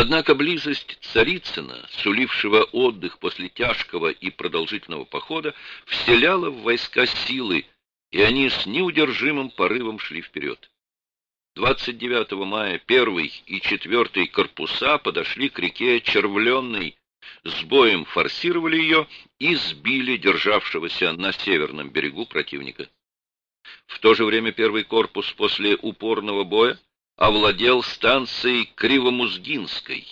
Однако близость Царицына, сулившего отдых после тяжкого и продолжительного похода, вселяла в войска силы, и они с неудержимым порывом шли вперед. 29 мая первый и четвертый корпуса подошли к реке Червленной, с боем форсировали ее и сбили державшегося на северном берегу противника. В то же время первый корпус после упорного боя овладел станцией Кривомузгинской,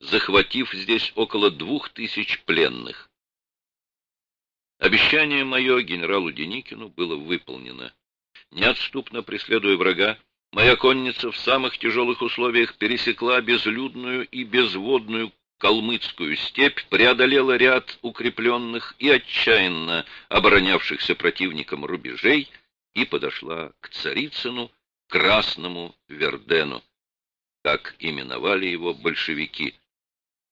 захватив здесь около двух тысяч пленных. Обещание мое генералу Деникину было выполнено. Неотступно преследуя врага, моя конница в самых тяжелых условиях пересекла безлюдную и безводную калмыцкую степь, преодолела ряд укрепленных и отчаянно оборонявшихся противником рубежей и подошла к Царицыну, Красному Вердену, как именовали его большевики.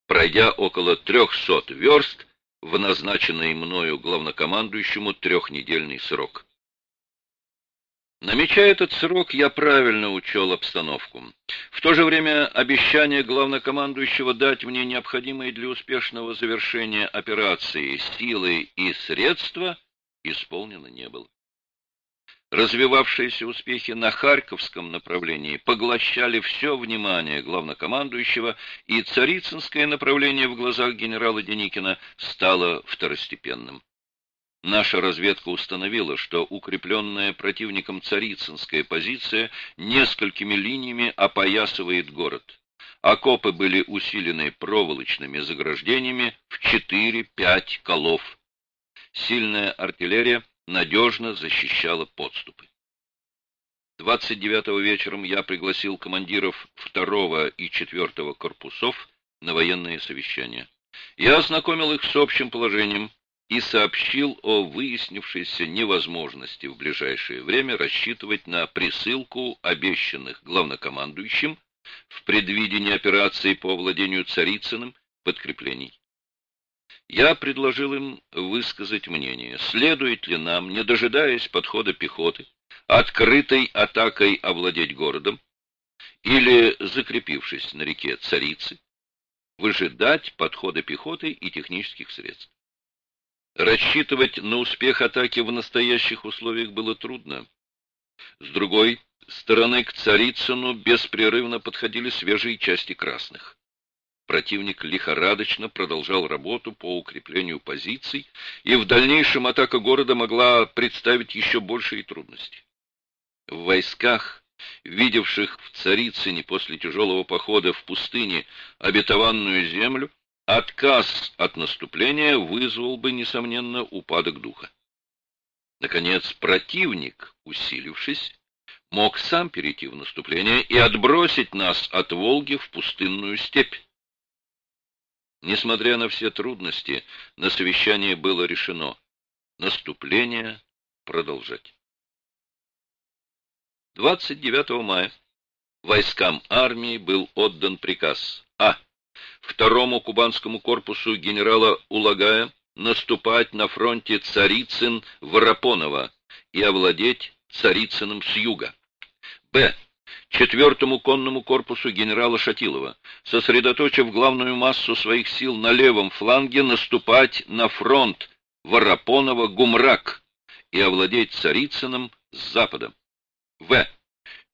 Пройдя около трехсот верст в назначенный мною главнокомандующему трехнедельный срок. Намечая этот срок, я правильно учел обстановку. В то же время обещание главнокомандующего дать мне необходимые для успешного завершения операции силы и средства исполнено не было. Развивавшиеся успехи на Харьковском направлении поглощали все внимание главнокомандующего, и Царицынское направление в глазах генерала Деникина стало второстепенным. Наша разведка установила, что укрепленная противником Царицынская позиция несколькими линиями опоясывает город. Окопы были усилены проволочными заграждениями в 4-5 колов. Сильная артиллерия надежно защищала подступы. 29 вечером я пригласил командиров 2 и 4 корпусов на военное совещание. Я ознакомил их с общим положением и сообщил о выяснившейся невозможности в ближайшее время рассчитывать на присылку обещанных главнокомандующим в предвидении операции по владению Царицыным подкреплений. Я предложил им высказать мнение, следует ли нам, не дожидаясь подхода пехоты, открытой атакой овладеть городом, или, закрепившись на реке Царицы, выжидать подхода пехоты и технических средств. Рассчитывать на успех атаки в настоящих условиях было трудно. С другой стороны, к Царицыну беспрерывно подходили свежие части красных. Противник лихорадочно продолжал работу по укреплению позиций, и в дальнейшем атака города могла представить еще большие трудности. В войсках, видевших в Царицыне после тяжелого похода в пустыне обетованную землю, отказ от наступления вызвал бы, несомненно, упадок духа. Наконец, противник, усилившись, мог сам перейти в наступление и отбросить нас от Волги в пустынную степь. Несмотря на все трудности, на совещании было решено наступление продолжать. 29 мая войскам армии был отдан приказ А. Второму кубанскому корпусу генерала Улагая наступать на фронте Царицын-Воропонова и овладеть Царицыным с юга. Б четвертому конному корпусу генерала Шатилова, сосредоточив главную массу своих сил на левом фланге, наступать на фронт Воропонова-Гумрак и овладеть Царицыным с запада. В.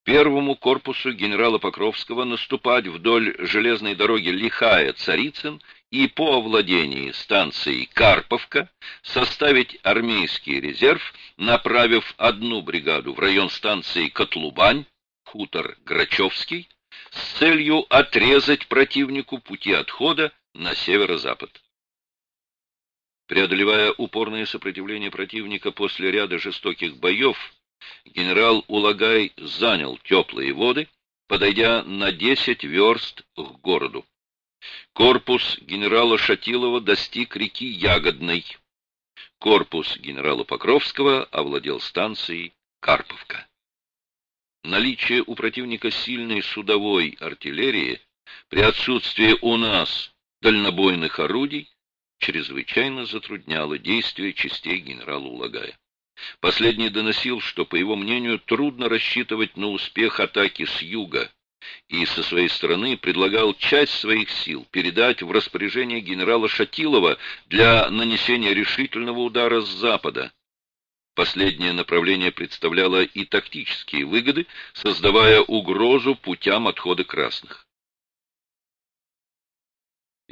Первому корпусу генерала Покровского наступать вдоль железной дороги Лихая-Царицын и по овладении станцией Карповка составить армейский резерв, направив одну бригаду в район станции Котлубань, хутор Грачевский с целью отрезать противнику пути отхода на северо-запад. Преодолевая упорное сопротивление противника после ряда жестоких боев, генерал Улагай занял теплые воды, подойдя на 10 верст к городу. Корпус генерала Шатилова достиг реки Ягодной. Корпус генерала Покровского овладел станцией Карповка. Наличие у противника сильной судовой артиллерии при отсутствии у нас дальнобойных орудий чрезвычайно затрудняло действия частей генерала Улагая. Последний доносил, что, по его мнению, трудно рассчитывать на успех атаки с юга, и со своей стороны предлагал часть своих сил передать в распоряжение генерала Шатилова для нанесения решительного удара с запада. Последнее направление представляло и тактические выгоды, создавая угрозу путям отхода красных.